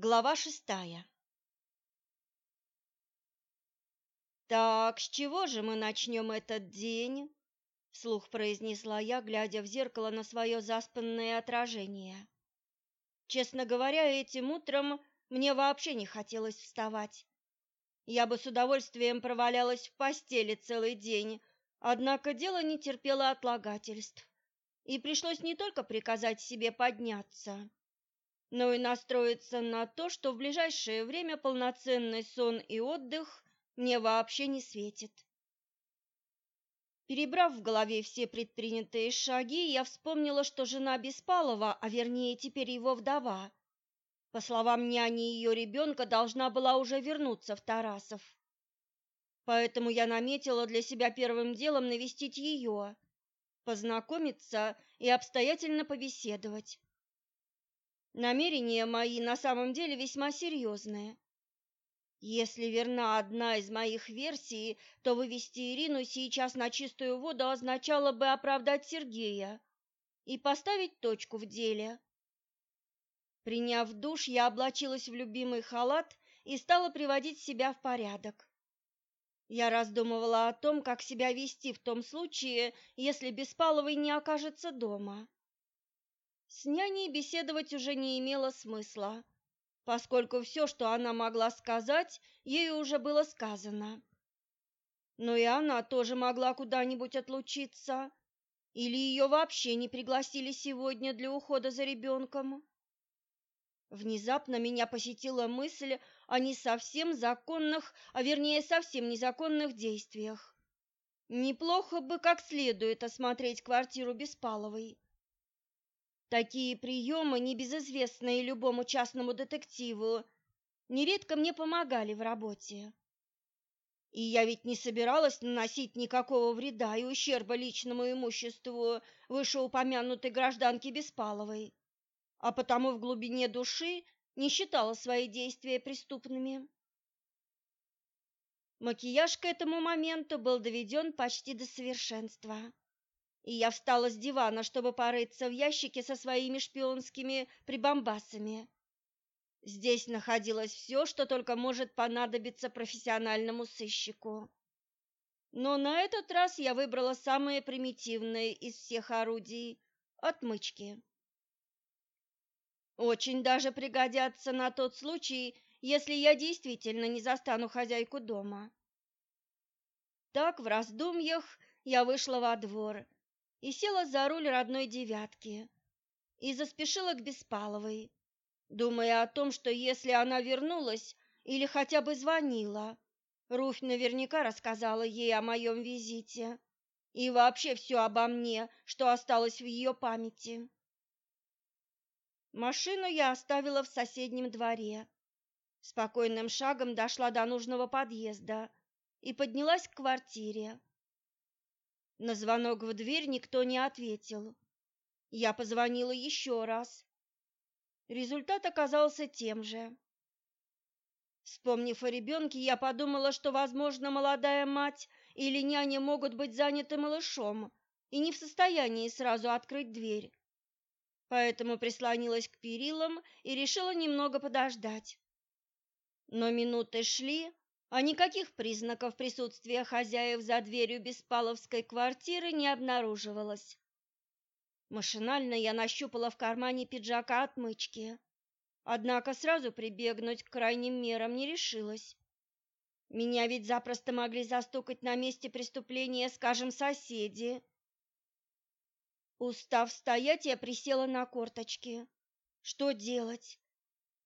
Глава шестая «Так, с чего же мы начнем этот день?» — вслух произнесла я, глядя в зеркало на свое заспанное отражение. Честно говоря, этим утром мне вообще не хотелось вставать. Я бы с удовольствием провалялась в постели целый день, однако дело не терпело отлагательств, и пришлось не только приказать себе подняться, но и настроиться на то, что в ближайшее время полноценный сон и отдых мне вообще не светит. Перебрав в голове все предпринятые шаги, я вспомнила, что жена Беспалова, а вернее теперь его вдова, по словам няни ее ребенка, должна была уже вернуться в Тарасов. Поэтому я наметила для себя первым делом навестить ее, познакомиться и обстоятельно побеседовать. Намерения мои на самом деле весьма серьезные. Если верна одна из моих версий, то вывести Ирину сейчас на чистую воду означало бы оправдать Сергея и поставить точку в деле. Приняв душ, я облачилась в любимый халат и стала приводить себя в порядок. Я раздумывала о том, как себя вести в том случае, если Беспаловой не окажется дома. С няней беседовать уже не имело смысла, поскольку все, что она могла сказать, ею уже было сказано. Но и она тоже могла куда-нибудь отлучиться, или ее вообще не пригласили сегодня для ухода за ребенком. Внезапно меня посетила мысль о не совсем законных, а вернее совсем незаконных действиях. Неплохо бы как следует осмотреть квартиру Беспаловой. Такие приемы, небезызвестные любому частному детективу, нередко мне помогали в работе. И я ведь не собиралась наносить никакого вреда и ущерба личному имуществу вышеупомянутой гражданки Беспаловой, а потому в глубине души не считала свои действия преступными. Макияж к этому моменту был доведен почти до совершенства и я встала с дивана, чтобы порыться в ящике со своими шпионскими прибамбасами. Здесь находилось все, что только может понадобиться профессиональному сыщику. Но на этот раз я выбрала самые примитивные из всех орудий – отмычки. Очень даже пригодятся на тот случай, если я действительно не застану хозяйку дома. Так, в раздумьях, я вышла во двор – и села за руль родной девятки и заспешила к Беспаловой, думая о том, что если она вернулась или хотя бы звонила, Руфь наверняка рассказала ей о моем визите и вообще все обо мне, что осталось в ее памяти. Машину я оставила в соседнем дворе. Спокойным шагом дошла до нужного подъезда и поднялась к квартире. На звонок в дверь никто не ответил. Я позвонила еще раз. Результат оказался тем же. Вспомнив о ребенке, я подумала, что, возможно, молодая мать или няня могут быть заняты малышом и не в состоянии сразу открыть дверь. Поэтому прислонилась к перилам и решила немного подождать. Но минуты шли, а никаких признаков присутствия хозяев за дверью Беспаловской квартиры не обнаруживалось. Машинально я нащупала в кармане пиджака отмычки, однако сразу прибегнуть к крайним мерам не решилась. Меня ведь запросто могли застукать на месте преступления, скажем, соседи. Устав стоять, я присела на корточки. Что делать?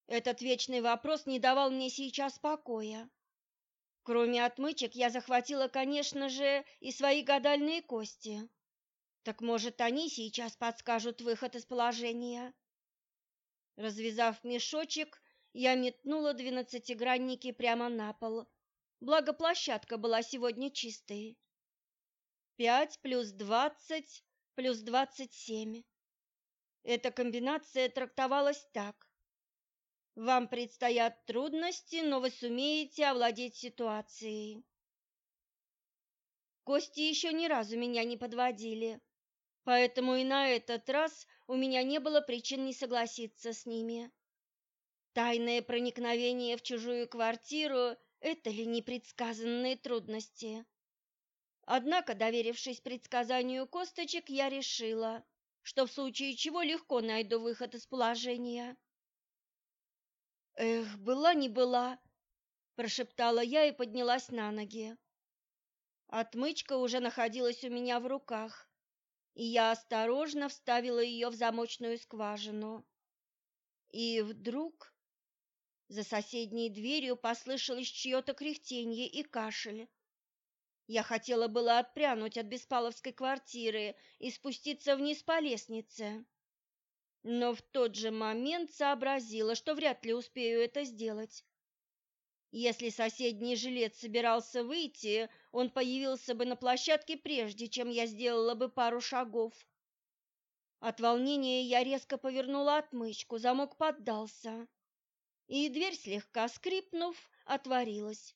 Этот вечный вопрос не давал мне сейчас покоя. Кроме отмычек я захватила, конечно же, и свои гадальные кости. Так может, они сейчас подскажут выход из положения? Развязав мешочек, я метнула двенадцатигранники прямо на пол. Благо площадка была сегодня чистой. Пять плюс двадцать плюс двадцать семь. Эта комбинация трактовалась так. Вам предстоят трудности, но вы сумеете овладеть ситуацией. Кости еще ни разу меня не подводили, поэтому и на этот раз у меня не было причин не согласиться с ними. Тайное проникновение в чужую квартиру – это ли непредсказанные трудности? Однако, доверившись предсказанию косточек, я решила, что в случае чего легко найду выход из положения. Эх, была не была, прошептала я и поднялась на ноги. Отмычка уже находилась у меня в руках, и я осторожно вставила ее в замочную скважину. И вдруг за соседней дверью послышалось чье-то кряхтенье и кашель. Я хотела было отпрянуть от Беспаловской квартиры и спуститься вниз по лестнице, но в тот же момент сообразила, что вряд ли успею это сделать. Если соседний жилец собирался выйти, он появился бы на площадке прежде, чем я сделала бы пару шагов. От волнения я резко повернула отмычку, замок поддался, и дверь, слегка скрипнув, отворилась.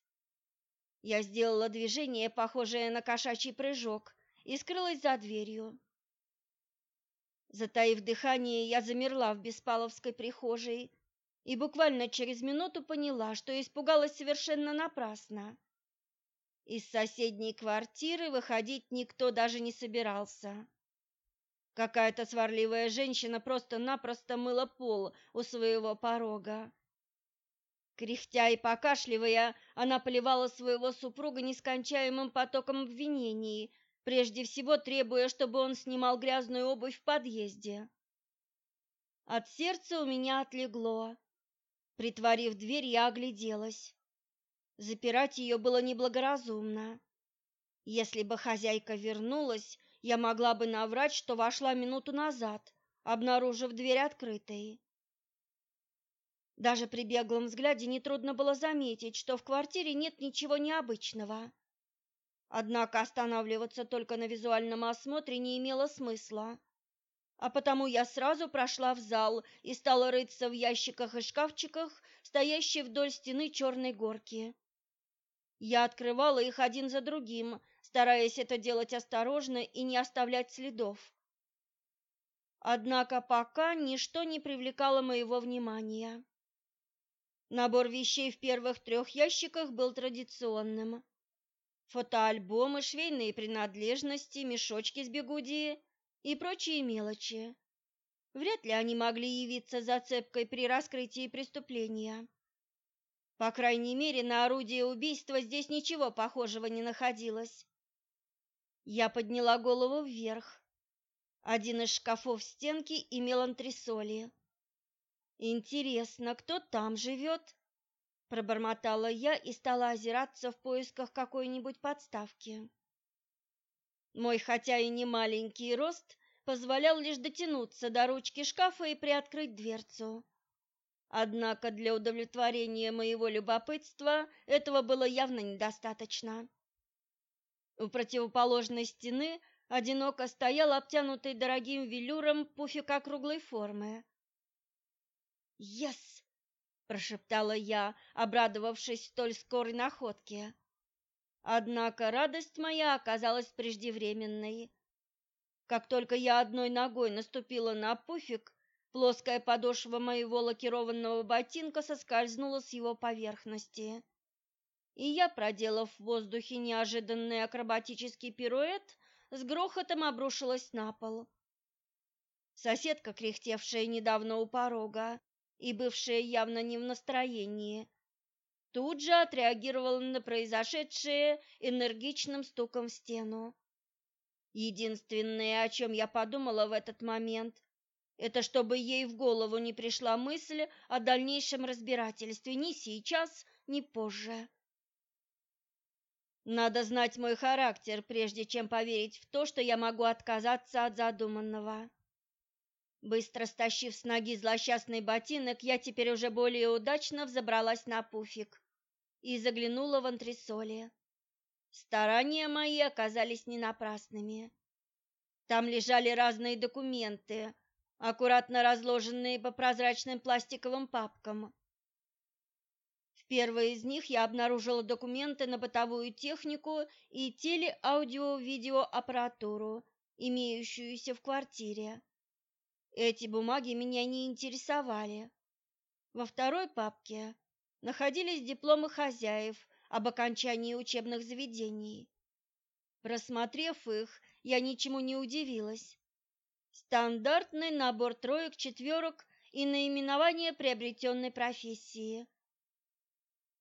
Я сделала движение, похожее на кошачий прыжок, и скрылась за дверью. Затаив дыхание, я замерла в Беспаловской прихожей и буквально через минуту поняла, что испугалась совершенно напрасно. Из соседней квартиры выходить никто даже не собирался. Какая-то сварливая женщина просто-напросто мыла пол у своего порога. Кряхтя и покашливая, она поливала своего супруга нескончаемым потоком обвинений, прежде всего требуя, чтобы он снимал грязную обувь в подъезде. От сердца у меня отлегло. Притворив дверь, я огляделась. Запирать ее было неблагоразумно. Если бы хозяйка вернулась, я могла бы наврать, что вошла минуту назад, обнаружив дверь открытой. Даже при беглом взгляде нетрудно было заметить, что в квартире нет ничего необычного. Однако останавливаться только на визуальном осмотре не имело смысла. А потому я сразу прошла в зал и стала рыться в ящиках и шкафчиках, стоящие вдоль стены черной горки. Я открывала их один за другим, стараясь это делать осторожно и не оставлять следов. Однако пока ничто не привлекало моего внимания. Набор вещей в первых трех ящиках был традиционным. Фотоальбомы, швейные принадлежности, мешочки с бегуди и прочие мелочи. Вряд ли они могли явиться зацепкой при раскрытии преступления. По крайней мере, на орудие убийства здесь ничего похожего не находилось. Я подняла голову вверх. Один из шкафов стенки имел антресоли. Интересно, кто там живет? Пробормотала я и стала озираться в поисках какой-нибудь подставки. Мой, хотя и не маленький рост, позволял лишь дотянуться до ручки шкафа и приоткрыть дверцу. Однако для удовлетворения моего любопытства этого было явно недостаточно. У противоположной стены одиноко стоял обтянутый дорогим велюром пуфик округлой формы. «Ес!» – прошептала я, обрадовавшись столь скорой находке. Однако радость моя оказалась преждевременной. Как только я одной ногой наступила на пуфик, плоская подошва моего лакированного ботинка соскользнула с его поверхности. И я, проделав в воздухе неожиданный акробатический пируэт, с грохотом обрушилась на пол. Соседка, кряхтевшая недавно у порога, и бывшая явно не в настроении, тут же отреагировала на произошедшее энергичным стуком в стену. Единственное, о чем я подумала в этот момент, это чтобы ей в голову не пришла мысль о дальнейшем разбирательстве ни сейчас, ни позже. Надо знать мой характер, прежде чем поверить в то, что я могу отказаться от задуманного. Быстро стащив с ноги злосчастный ботинок, я теперь уже более удачно взобралась на пуфик и заглянула в антресоли. Старания мои оказались не напрасными. Там лежали разные документы, аккуратно разложенные по прозрачным пластиковым папкам. В первой из них я обнаружила документы на бытовую технику и телеаудио-видеоаппаратуру, имеющуюся в квартире. Эти бумаги меня не интересовали. Во второй папке находились дипломы хозяев об окончании учебных заведений. Просмотрев их, я ничему не удивилась. Стандартный набор троек, четверок и наименование приобретенной профессии.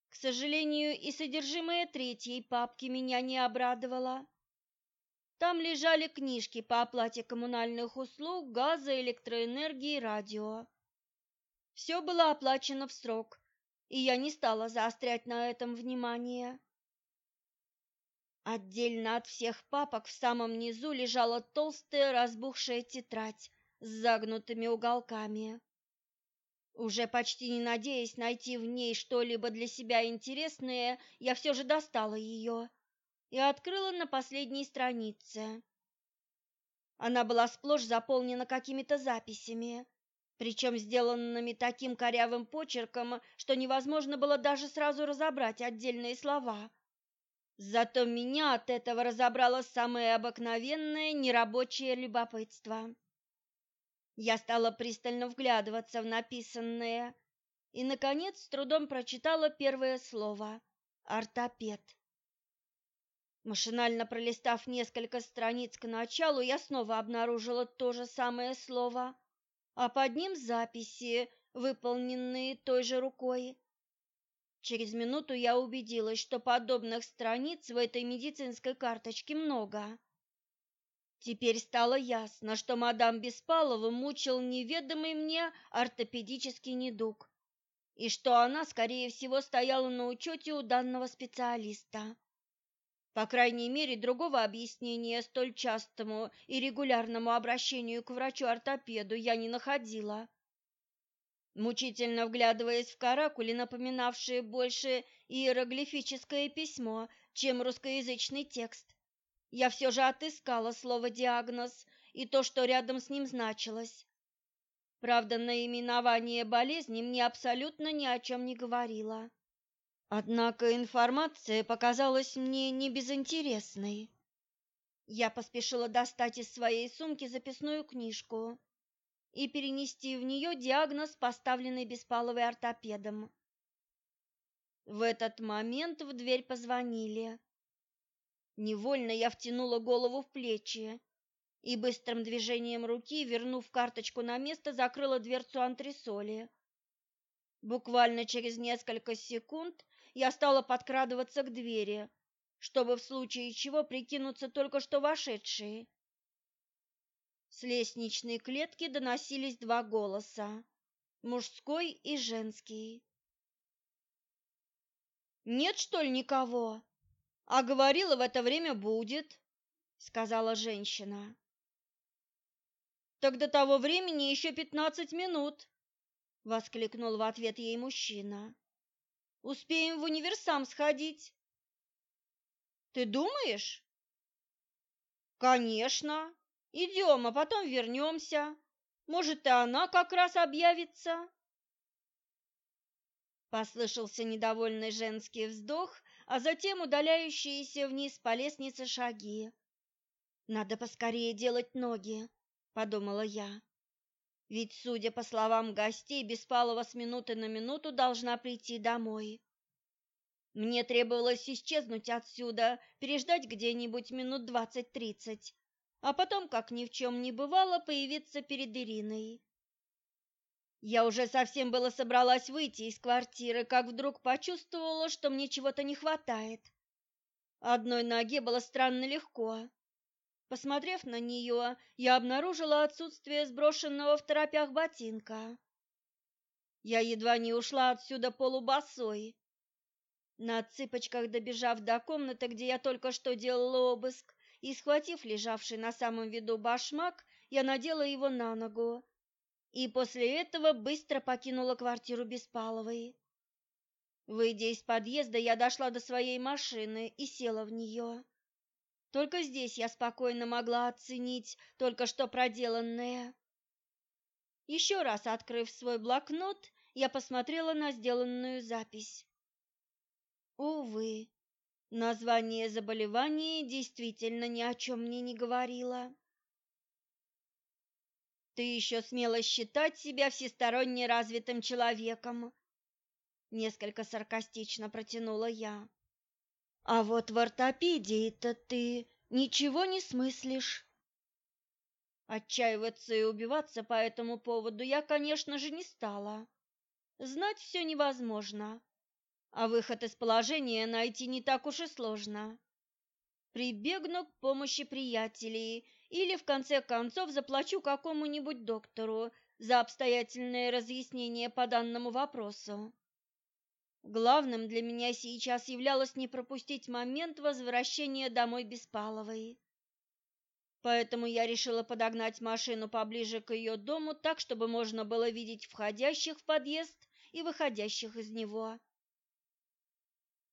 К сожалению, и содержимое третьей папки меня не обрадовало. Там лежали книжки по оплате коммунальных услуг, газа, электроэнергии, радио. Все было оплачено в срок, и я не стала заострять на этом внимание. Отдельно от всех папок в самом низу лежала толстая разбухшая тетрадь с загнутыми уголками. Уже почти не надеясь найти в ней что-либо для себя интересное, я все же достала ее и открыла на последней странице. Она была сплошь заполнена какими-то записями, причем сделанными таким корявым почерком, что невозможно было даже сразу разобрать отдельные слова. Зато меня от этого разобрало самое обыкновенное нерабочее любопытство. Я стала пристально вглядываться в написанное и, наконец, с трудом прочитала первое слово — «ортопед». Машинально пролистав несколько страниц к началу, я снова обнаружила то же самое слово, а под ним записи, выполненные той же рукой. Через минуту я убедилась, что подобных страниц в этой медицинской карточке много. Теперь стало ясно, что мадам Беспалова мучил неведомый мне ортопедический недуг, и что она, скорее всего, стояла на учете у данного специалиста. По крайней мере, другого объяснения столь частому и регулярному обращению к врачу-ортопеду я не находила. Мучительно вглядываясь в каракули, напоминавшие больше иероглифическое письмо, чем русскоязычный текст, я все же отыскала слово «диагноз» и то, что рядом с ним значилось. Правда, наименование болезни мне абсолютно ни о чем не говорило. Однако информация показалась мне не безинтересной. Я поспешила достать из своей сумки записную книжку и перенести в нее диагноз, поставленный Беспаловой ортопедом. В этот момент в дверь позвонили. Невольно я втянула голову в плечи и быстрым движением руки, вернув карточку на место, закрыла дверцу антресоли. Буквально через несколько секунд я стала подкрадываться к двери, чтобы в случае чего прикинуться только что вошедшей. С лестничной клетки доносились два голоса – мужской и женский. «Нет, что ли, никого? А говорила, в это время будет», – сказала женщина. «Так до того времени еще пятнадцать минут», – воскликнул в ответ ей мужчина. «Успеем в универсам сходить». «Ты думаешь?» «Конечно», Идем, а потом вернемся. Может, и она как раз объявится. Послышался недовольный женский вздох, а затем удаляющиеся вниз по лестнице шаги. Надо поскорее делать ноги, подумала я. Ведь, судя по словам гостей, Беспалова с минуты на минуту должна прийти домой. Мне требовалось исчезнуть отсюда, переждать где-нибудь минут двадцать-тридцать, а потом, как ни в чем не бывало, появиться перед Ириной. Я уже совсем было собралась выйти из квартиры, как вдруг почувствовала, что мне чего-то не хватает. Одной ноге было странно легко. Посмотрев на нее, я обнаружила отсутствие сброшенного в торопях ботинка. Я едва не ушла отсюда полубосой. На цыпочках добежав до комнаты, где я только что делала обыск, и, схватив лежавший на самом виду башмак, я надела его на ногу и после этого быстро покинула квартиру Беспаловой. Выйдя из подъезда, я дошла до своей машины и села в нее. Только здесь я спокойно могла оценить только что проделанное. Еще раз открыв свой блокнот, я посмотрела на сделанную запись. Увы, Название заболевания действительно ни о чем мне не говорило. Ты еще смела считать себя всесторонне развитым человеком, несколько саркастично протянула я. А вот в ортопедии-то ты ничего не смыслишь. Отчаиваться и убиваться по этому поводу я, конечно же, не стала. Знать все невозможно, а выход из положения найти не так уж и сложно. Прибегну к помощи приятелей или, в конце концов, заплачу какому-нибудь доктору за обстоятельное разъяснение по данному вопросу. Главным для меня сейчас являлось не пропустить момент возвращения домой Беспаловой. Поэтому я решила подогнать машину поближе к ее дому так, чтобы можно было видеть входящих в подъезд и выходящих из него.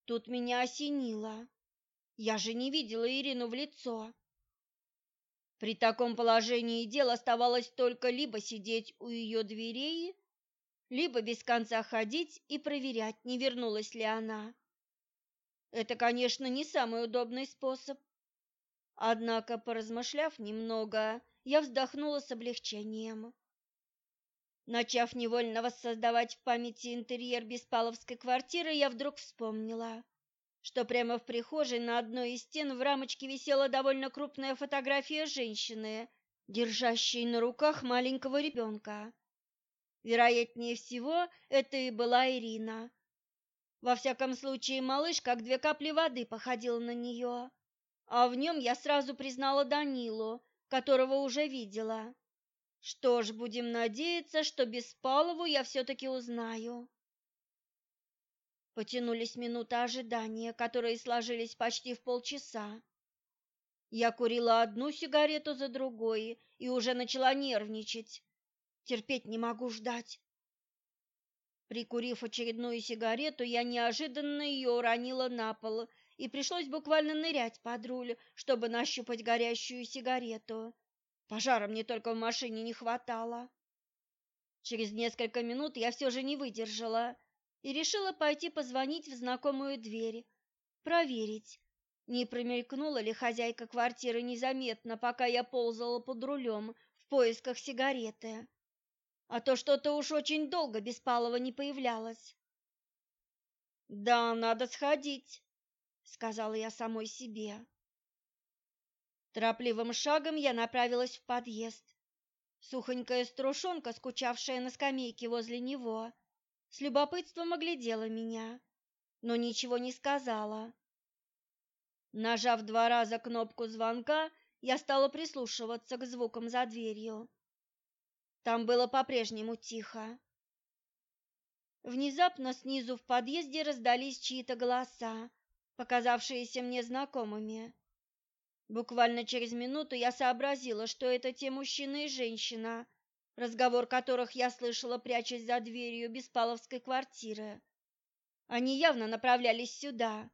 Тут меня осенило. Я же не видела Ирину в лицо. При таком положении дел оставалось только либо сидеть у ее дверей, либо без конца ходить и проверять, не вернулась ли она. Это, конечно, не самый удобный способ. Однако, поразмышляв немного, я вздохнула с облегчением. Начав невольно воссоздавать в памяти интерьер Беспаловской квартиры, я вдруг вспомнила, что прямо в прихожей на одной из стен в рамочке висела довольно крупная фотография женщины, держащей на руках маленького ребенка. Вероятнее всего, это и была Ирина. Во всяком случае, малыш, как две капли воды, походил на нее, а в нем я сразу признала Данилу, которого уже видела. Что ж, будем надеяться, что Беспалову я все-таки узнаю. Потянулись минуты ожидания, которые сложились почти в полчаса. Я курила одну сигарету за другой и уже начала нервничать. Терпеть не могу ждать. Прикурив очередную сигарету, я неожиданно ее уронила на пол, и пришлось буквально нырять под руль, чтобы нащупать горящую сигарету. Пожара мне только в машине не хватало. Через несколько минут я все же не выдержала и решила пойти позвонить в знакомую дверь, проверить, не промелькнула ли хозяйка квартиры незаметно, пока я ползала под рулем в поисках сигареты а то что-то уж очень долго Беспалова не появлялась. «Да, надо сходить», — сказала я самой себе. Торопливым шагом я направилась в подъезд. Сухонькая струшонка, скучавшая на скамейке возле него, с любопытством оглядела меня, но ничего не сказала. Нажав два раза кнопку звонка, я стала прислушиваться к звукам за дверью. Там было по-прежнему тихо. Внезапно снизу в подъезде раздались чьи-то голоса, показавшиеся мне знакомыми. Буквально через минуту я сообразила, что это те мужчина и женщина, разговор которых я слышала, прячась за дверью Беспаловской квартиры. Они явно направлялись сюда,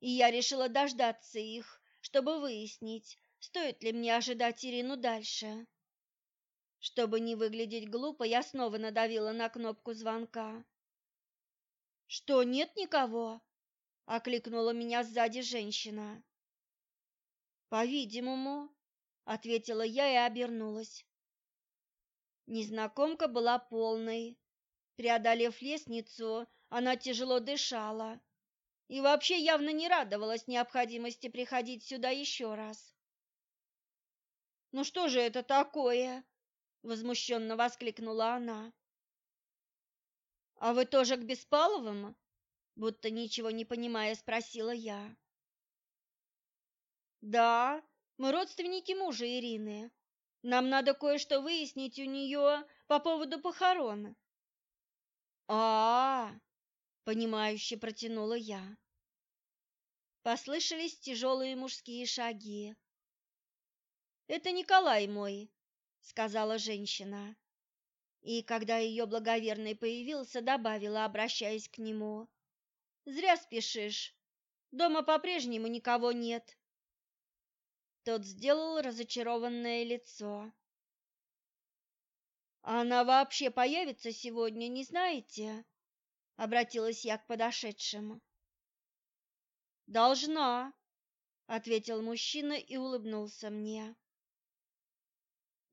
и я решила дождаться их, чтобы выяснить, стоит ли мне ожидать Ирину дальше. Чтобы не выглядеть глупо, я снова надавила на кнопку звонка. «Что, нет никого?» — окликнула меня сзади женщина. «По-видимому», — ответила я и обернулась. Незнакомка была полной. Преодолев лестницу, она тяжело дышала и вообще явно не радовалась необходимости приходить сюда еще раз. «Ну что же это такое?» Возмущенно воскликнула она. А вы тоже к Беспаловым? будто ничего не понимая, спросила я. Да, мы родственники мужа Ирины. Нам надо кое-что выяснить у нее по поводу похорон. А, -а, -а понимающе протянула я. Послышались тяжелые мужские шаги. Это Николай мой, сказала женщина. И когда ее благоверный появился, добавила, обращаясь к нему: "Зря спешишь. Дома по-прежнему никого нет". Тот сделал разочарованное лицо. «А она вообще появится сегодня, не знаете? обратилась я к подошедшему. Должна, ответил мужчина и улыбнулся мне.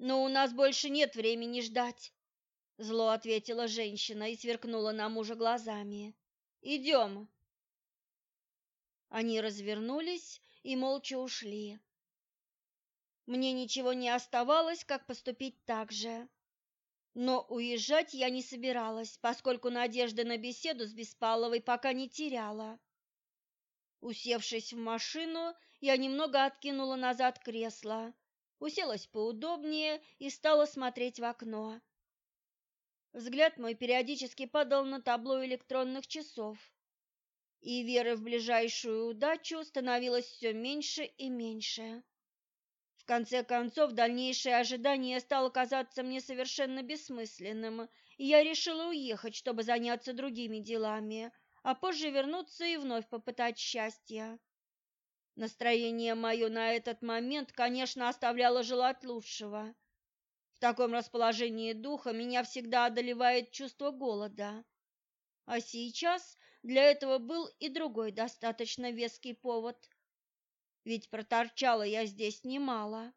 Но у нас больше нет времени ждать, зло ответила женщина и сверкнула на мужа глазами. Идем. Они развернулись и молча ушли. Мне ничего не оставалось, как поступить так же. Но уезжать я не собиралась, поскольку надежды на беседу с Беспаловой пока не теряла. Усевшись в машину, я немного откинула назад кресло, уселась поудобнее и стала смотреть в окно. Взгляд мой периодически падал на табло электронных часов, и веры в ближайшую удачу становилось все меньше и меньше. В конце концов, дальнейшее ожидание стало казаться мне совершенно бессмысленным, и я решила уехать, чтобы заняться другими делами, а позже вернуться и вновь попытать счастья. Настроение мое на этот момент, конечно, оставляло желать лучшего. В таком расположении духа меня всегда одолевает чувство голода. А сейчас для этого был и другой достаточно веский повод – ведь проторчала я здесь немало.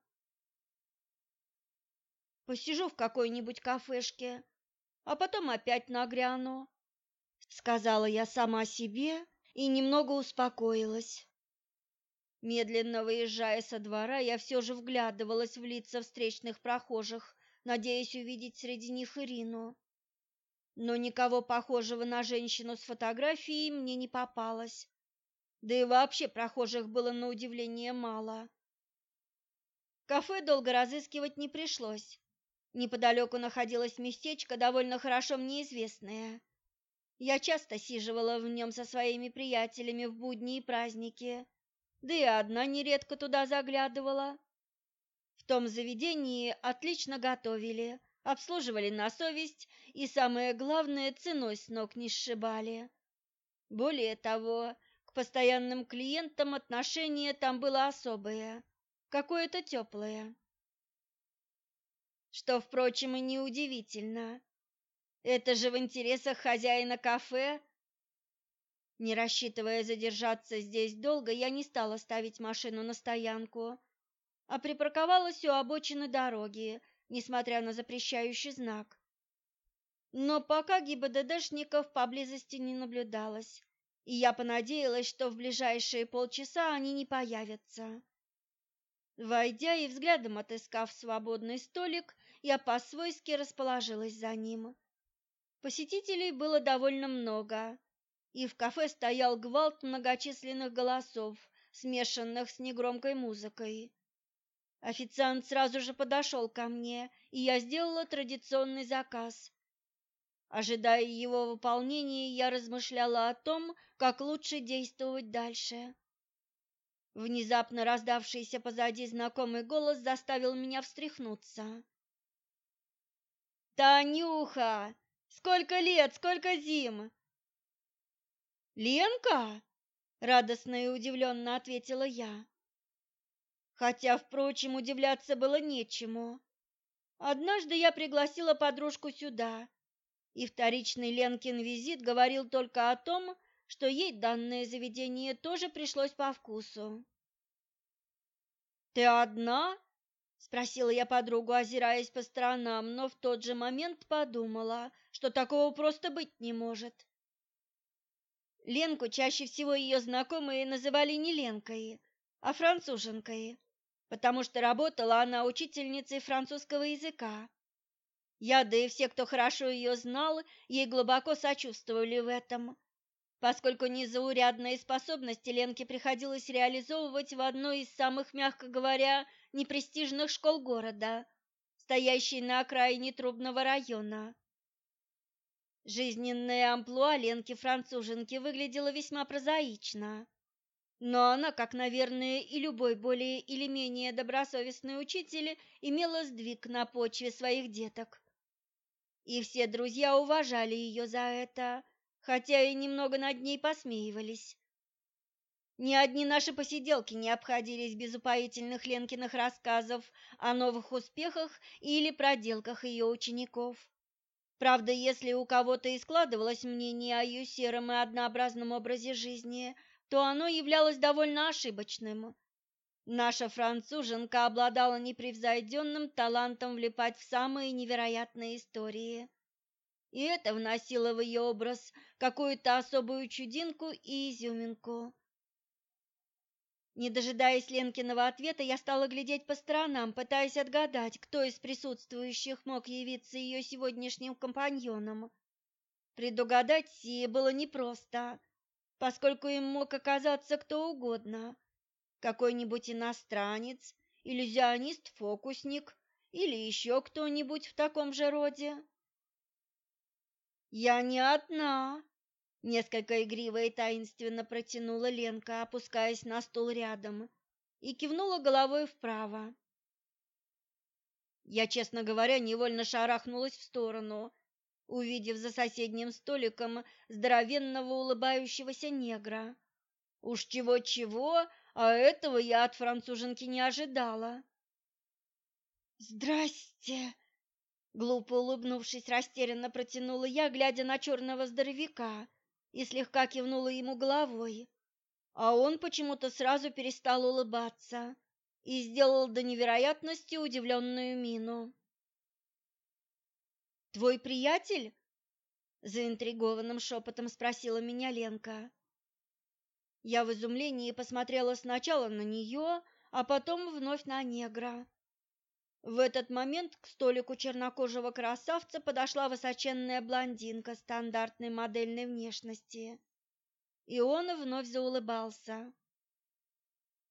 Посижу в какой-нибудь кафешке, а потом опять нагряну, сказала я сама себе и немного успокоилась. Медленно выезжая со двора, я все же вглядывалась в лица встречных прохожих, надеясь увидеть среди них Ирину. Но никого похожего на женщину с фотографией мне не попалось да и вообще прохожих было на удивление мало. Кафе долго разыскивать не пришлось. Неподалеку находилось местечко, довольно хорошо мне известное. Я часто сиживала в нем со своими приятелями в будни и праздники, да и одна нередко туда заглядывала. В том заведении отлично готовили, обслуживали на совесть и, самое главное, ценой с ног не сшибали. Более того, постоянным клиентам отношение там было особое, какое-то теплое. Что, впрочем, и неудивительно. Это же в интересах хозяина кафе. Не рассчитывая задержаться здесь долго, я не стала ставить машину на стоянку, а припарковалась у обочины дороги, несмотря на запрещающий знак. Но пока ГИБДДшников поблизости не наблюдалось, и я понадеялась, что в ближайшие полчаса они не появятся. Войдя и взглядом отыскав свободный столик, я по-свойски расположилась за ним. Посетителей было довольно много, и в кафе стоял гвалт многочисленных голосов, смешанных с негромкой музыкой. Официант сразу же подошел ко мне, и я сделала традиционный заказ Ожидая его выполнения, я размышляла о том, как лучше действовать дальше. Внезапно раздавшийся позади знакомый голос заставил меня встряхнуться. «Танюха! Сколько лет, сколько зим!» «Ленка?» — радостно и удивленно ответила я. Хотя, впрочем, удивляться было нечему. Однажды я пригласила подружку сюда, и вторичный Ленкин визит говорил только о том, что ей данное заведение тоже пришлось по вкусу. «Ты одна?» – спросила я подругу, озираясь по сторонам, но в тот же момент подумала, что такого просто быть не может. Ленку чаще всего ее знакомые называли не Ленкой, а француженкой, потому что работала она учительницей французского языка. Я, да и все, кто хорошо ее знал, ей глубоко сочувствовали в этом, поскольку незаурядные способности Ленке приходилось реализовывать в одной из самых, мягко говоря, непрестижных школ города, стоящей на окраине трубного района. Жизненная амплуа Ленки-француженки выглядела весьма прозаично, но она, как, наверное, и любой более или менее добросовестный учитель, имела сдвиг на почве своих деток и все друзья уважали ее за это, хотя и немного над ней посмеивались. Ни одни наши посиделки не обходились без упоительных Ленкиных рассказов о новых успехах или проделках ее учеников. Правда, если у кого-то и складывалось мнение о ее сером и однообразном образе жизни, то оно являлось довольно ошибочным. Наша француженка обладала непревзойденным талантом влипать в самые невероятные истории. И это вносило в ее образ какую-то особую чудинку и изюминку. Не дожидаясь Ленкиного ответа, я стала глядеть по сторонам, пытаясь отгадать, кто из присутствующих мог явиться ее сегодняшним компаньоном. Предугадать сие было непросто, поскольку им мог оказаться кто угодно. Какой-нибудь иностранец, иллюзионист-фокусник или еще кто-нибудь в таком же роде. «Я не одна», Несколько игриво и таинственно протянула Ленка, опускаясь на стул рядом, и кивнула головой вправо. Я, честно говоря, невольно шарахнулась в сторону, увидев за соседним столиком здоровенного улыбающегося негра. Уж чего-чего, а этого я от француженки не ожидала. «Здрасте!» Глупо улыбнувшись, растерянно протянула я, глядя на черного здоровяка, и слегка кивнула ему головой, а он почему-то сразу перестал улыбаться и сделал до невероятности удивленную мину. «Твой приятель?» – заинтригованным шепотом спросила меня Ленка. Я в изумлении посмотрела сначала на нее, а потом вновь на негра. В этот момент к столику чернокожего красавца подошла высоченная блондинка стандартной модельной внешности, и он вновь заулыбался.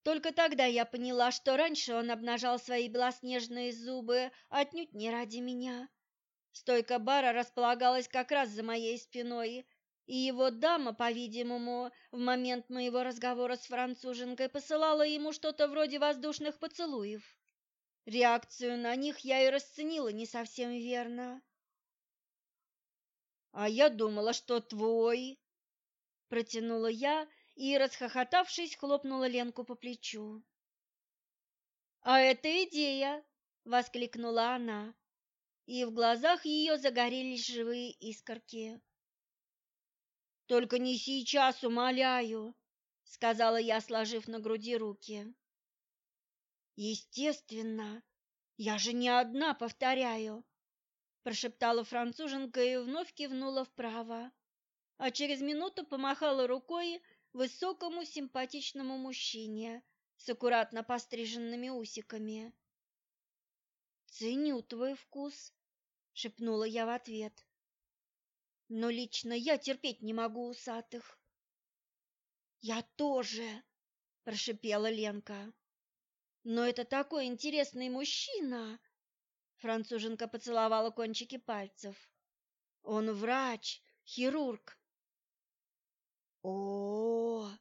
Только тогда я поняла, что раньше он обнажал свои белоснежные зубы отнюдь не ради меня. Стойка бара располагалась как раз за моей спиной, и его дама, по-видимому, в момент моего разговора с француженкой посылала ему что-то вроде воздушных поцелуев. Реакцию на них я и расценила не совсем верно. А я думала, что твой, протянула я и, расхохотавшись, хлопнула Ленку по плечу. А это идея, воскликнула она, и в глазах ее загорелись живые искорки. Только не сейчас, умоляю, сказала я, сложив на груди руки. Естественно, я же не одна, повторяю, прошептала француженка и вновь кивнула вправо, а через минуту помахала рукой высокому симпатичному мужчине с аккуратно постриженными усиками. Ценю твой вкус, шепнула я в ответ. Но лично я терпеть не могу усатых. Я тоже, прошипела Ленка. Но это такой интересный мужчина. Француженка поцеловала кончики пальцев. Он врач, хирург. О, -о,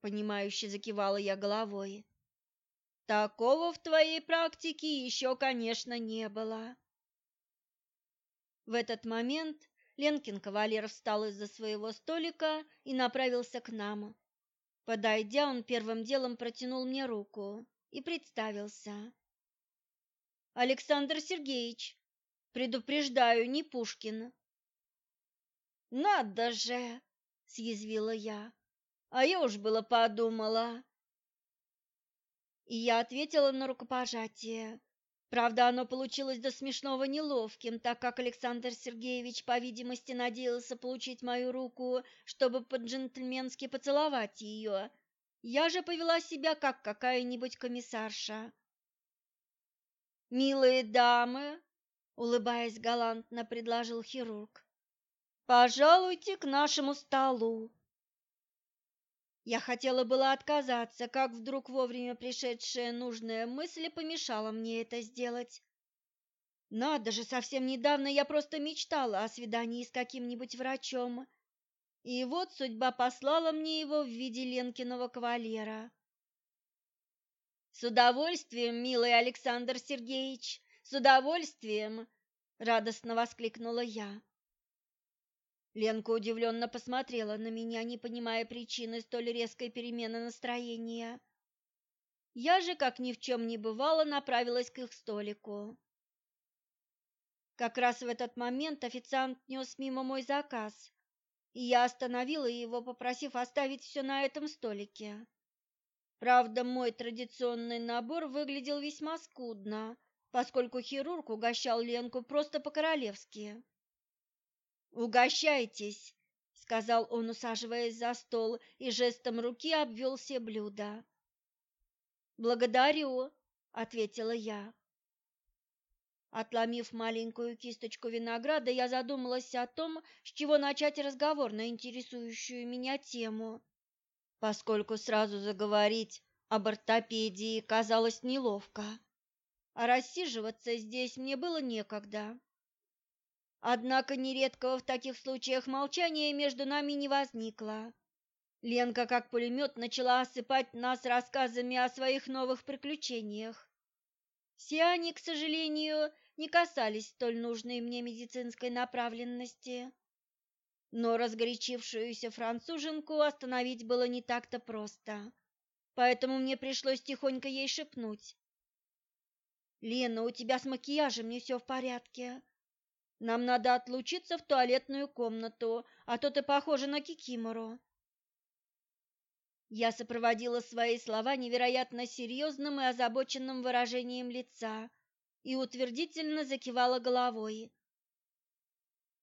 понимающе закивала я головой. Такого в твоей практике еще, конечно, не было. В этот момент Ленкин кавалер встал из-за своего столика и направился к нам. Подойдя, он первым делом протянул мне руку и представился. Александр Сергеевич, предупреждаю, не Пушкин. Надо же, съязвила я. А я уж было подумала. И я ответила на рукопожатие. Правда, оно получилось до смешного неловким, так как Александр Сергеевич, по видимости, надеялся получить мою руку, чтобы по-джентльменски поцеловать ее, я же повела себя как какая-нибудь комиссарша. «Милые дамы», — улыбаясь галантно, предложил хирург, — «пожалуйте к нашему столу». Я хотела было отказаться, как вдруг вовремя пришедшая нужная мысль помешала мне это сделать. Надо же, совсем недавно я просто мечтала о свидании с каким-нибудь врачом, и вот судьба послала мне его в виде Ленкиного кавалера. С удовольствием, милый Александр Сергеевич, с удовольствием, радостно воскликнула я. Ленка удивленно посмотрела на меня, не понимая причины столь резкой перемены настроения. Я же, как ни в чем не бывало, направилась к их столику. Как раз в этот момент официант нес мимо мой заказ, и я остановила его, попросив оставить все на этом столике. Правда, мой традиционный набор выглядел весьма скудно, поскольку хирург угощал Ленку просто по-королевски. «Угощайтесь», — сказал он, усаживаясь за стол, и жестом руки обвел все блюда. «Благодарю», — ответила я. Отломив маленькую кисточку винограда, я задумалась о том, с чего начать разговор на интересующую меня тему, поскольку сразу заговорить об ортопедии казалось неловко, а рассиживаться здесь мне было некогда. Однако нередкого в таких случаях молчания между нами не возникло. Ленка, как пулемет, начала осыпать нас рассказами о своих новых приключениях. Все они, к сожалению, не касались столь нужной мне медицинской направленности. Но разгорячившуюся француженку остановить было не так-то просто, поэтому мне пришлось тихонько ей шепнуть. «Лена, у тебя с макияжем не все в порядке. Нам надо отлучиться в туалетную комнату, а то ты похожа на кикимору. Я сопроводила свои слова невероятно серьезным и озабоченным выражением лица и утвердительно закивала головой.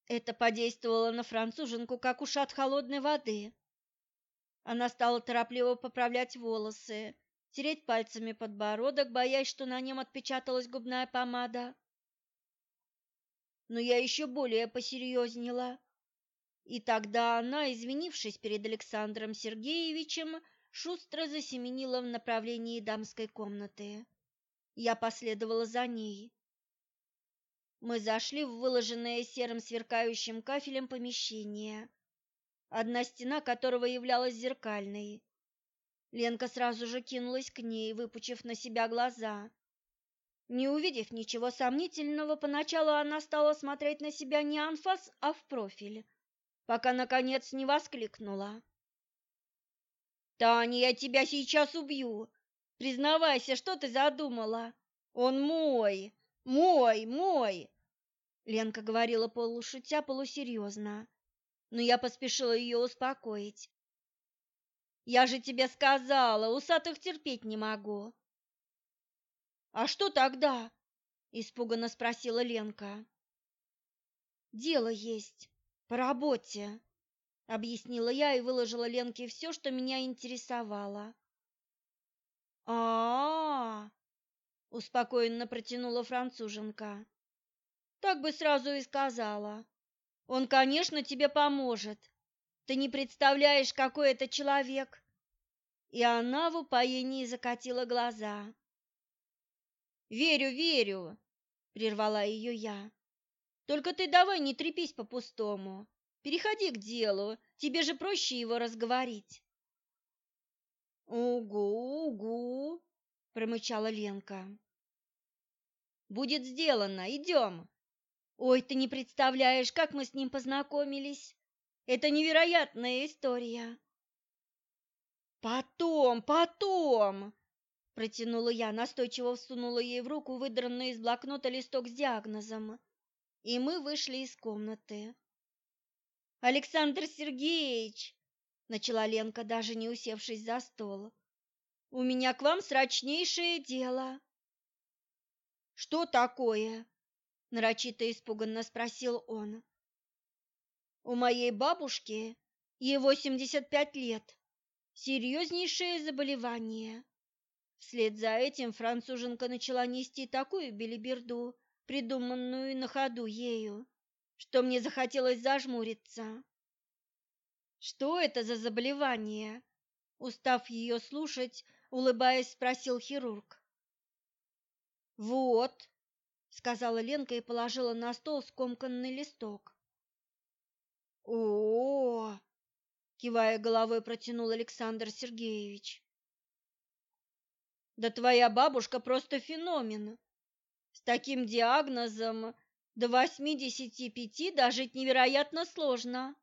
Это подействовало на француженку, как ушат холодной воды. Она стала торопливо поправлять волосы, тереть пальцами подбородок, боясь, что на нем отпечаталась губная помада но я еще более посерьезнела. И тогда она, извинившись перед Александром Сергеевичем, шустро засеменила в направлении дамской комнаты. Я последовала за ней. Мы зашли в выложенное серым сверкающим кафелем помещение, одна стена которого являлась зеркальной. Ленка сразу же кинулась к ней, выпучив на себя глаза. Не увидев ничего сомнительного, поначалу она стала смотреть на себя не анфас, а в профиль, пока, наконец, не воскликнула. «Таня, я тебя сейчас убью! Признавайся, что ты задумала? Он мой! Мой! Мой!» Ленка говорила полушутя, полусерьезно, но я поспешила ее успокоить. «Я же тебе сказала, усатых терпеть не могу!» А что тогда? испуганно спросила Ленка. Дело есть по работе, объяснила я и выложила Ленке все, что меня интересовало. А, успокоенно протянула француженка. Так бы сразу и сказала. Он, конечно, тебе поможет. Ты не представляешь, какой это человек. И она в упоении закатила глаза. Верю, верю, прервала ее я. Только ты давай не трепись по-пустому. Переходи к делу, тебе же проще его разговорить. Угу, угу, промычала Ленка. Будет сделано, идем. Ой, ты не представляешь, как мы с ним познакомились. Это невероятная история. Потом, потом, Протянула я, настойчиво всунула ей в руку выдранный из блокнота листок с диагнозом. И мы вышли из комнаты. «Александр Сергеевич!» — начала Ленка, даже не усевшись за стол. «У меня к вам срочнейшее дело». «Что такое?» — нарочито испуганно спросил он. «У моей бабушки, ей 85 лет, серьезнейшее заболевание. Вслед за этим француженка начала нести такую белиберду, придуманную на ходу ею, что мне захотелось зажмуриться. Что это за заболевание? Устав ее слушать, улыбаясь, спросил хирург. Вот, сказала Ленка и положила на стол скомканный листок. О, кивая головой, протянул Александр Сергеевич. Да твоя бабушка просто феномен. С таким диагнозом до 85 дожить невероятно сложно.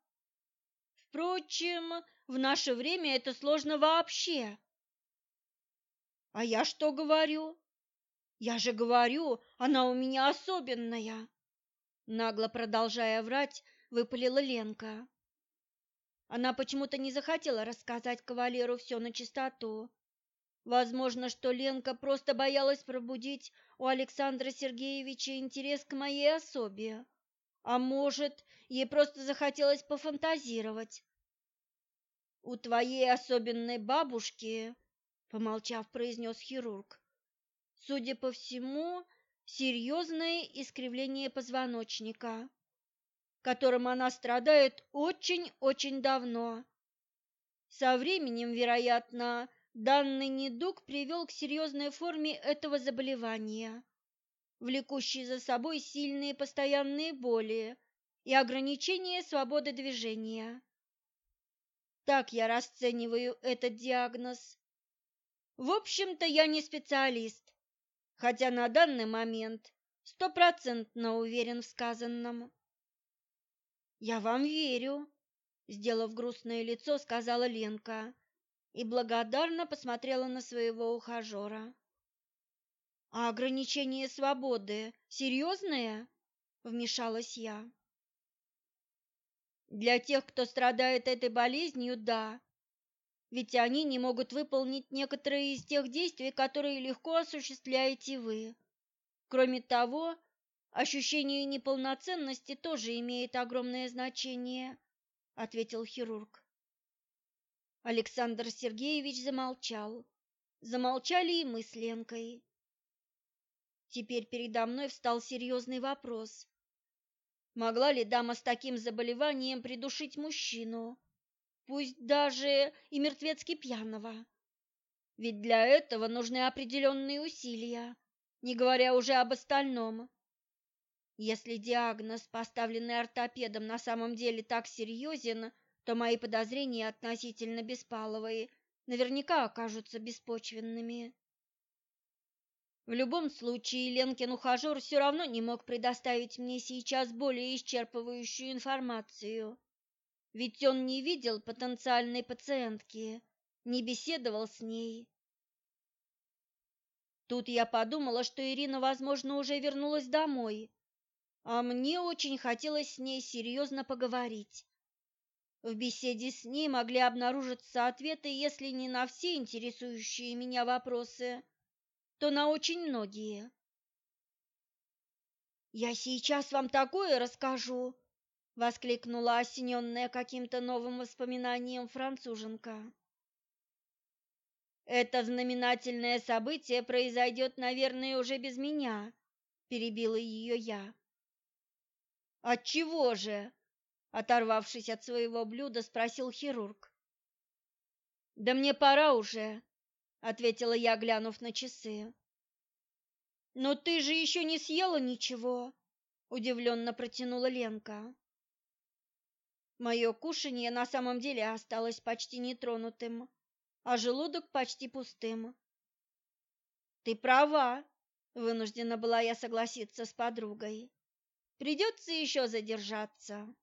Впрочем, в наше время это сложно вообще. А я что говорю? Я же говорю, она у меня особенная. Нагло продолжая врать, выпалила Ленка. Она почему-то не захотела рассказать кавалеру все на чистоту, Возможно, что Ленка просто боялась пробудить у Александра Сергеевича интерес к моей особе. А может, ей просто захотелось пофантазировать. У твоей особенной бабушки, помолчав, произнес хирург, судя по всему, серьезное искривление позвоночника, которым она страдает очень-очень давно. Со временем, вероятно, Данный недуг привел к серьезной форме этого заболевания, влекущей за собой сильные постоянные боли и ограничение свободы движения. Так я расцениваю этот диагноз. В общем-то, я не специалист, хотя на данный момент стопроцентно уверен в сказанном. «Я вам верю», — сделав грустное лицо, сказала Ленка и благодарно посмотрела на своего ухажера. «А ограничение свободы серьезное?» — вмешалась я. «Для тех, кто страдает этой болезнью, да. Ведь они не могут выполнить некоторые из тех действий, которые легко осуществляете вы. Кроме того, ощущение неполноценности тоже имеет огромное значение», — ответил хирург. Александр Сергеевич замолчал. Замолчали и мы с Ленкой. Теперь передо мной встал серьезный вопрос. Могла ли дама с таким заболеванием придушить мужчину, пусть даже и мертвецки пьяного? Ведь для этого нужны определенные усилия, не говоря уже об остальном. Если диагноз, поставленный ортопедом, на самом деле так серьезен, то мои подозрения относительно Беспаловой наверняка окажутся беспочвенными. В любом случае, Ленкин ухажер все равно не мог предоставить мне сейчас более исчерпывающую информацию, ведь он не видел потенциальной пациентки, не беседовал с ней. Тут я подумала, что Ирина, возможно, уже вернулась домой, а мне очень хотелось с ней серьезно поговорить. В беседе с ней могли обнаружиться ответы, если не на все интересующие меня вопросы, то на очень многие. «Я сейчас вам такое расскажу!» — воскликнула осененная каким-то новым воспоминанием француженка. «Это знаменательное событие произойдет, наверное, уже без меня», — перебила ее я. «Отчего же?» Оторвавшись от своего блюда, спросил хирург. «Да мне пора уже», — ответила я, глянув на часы. «Но ты же еще не съела ничего», — удивленно протянула Ленка. Мое кушанье на самом деле осталось почти нетронутым, а желудок почти пустым. «Ты права», — вынуждена была я согласиться с подругой. «Придется еще задержаться».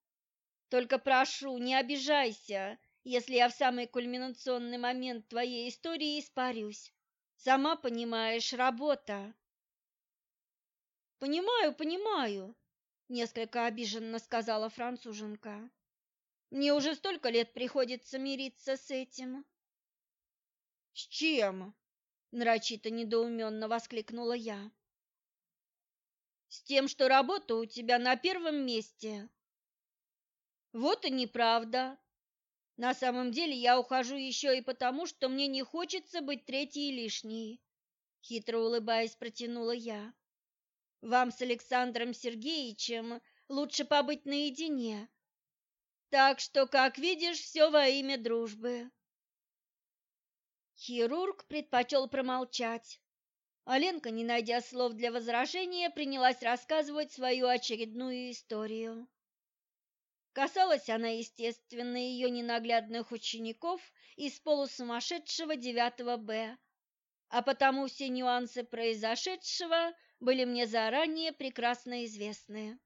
Только прошу, не обижайся, если я в самый кульминационный момент твоей истории испарюсь. Сама понимаешь, работа. Понимаю, понимаю, несколько обиженно сказала француженка. Мне уже столько лет приходится мириться с этим. С чем? нарочито недоуменно воскликнула я. С тем, что работа у тебя на первом месте. Вот и неправда. На самом деле я ухожу еще и потому, что мне не хочется быть третьей лишней. Хитро улыбаясь, протянула я. Вам с Александром Сергеевичем лучше побыть наедине. Так что, как видишь, все во имя дружбы. Хирург предпочел промолчать. Аленка, не найдя слов для возражения, принялась рассказывать свою очередную историю. Касалась она, естественно, ее ненаглядных учеников из полусумасшедшего 9 Б, а потому все нюансы произошедшего были мне заранее прекрасно известны.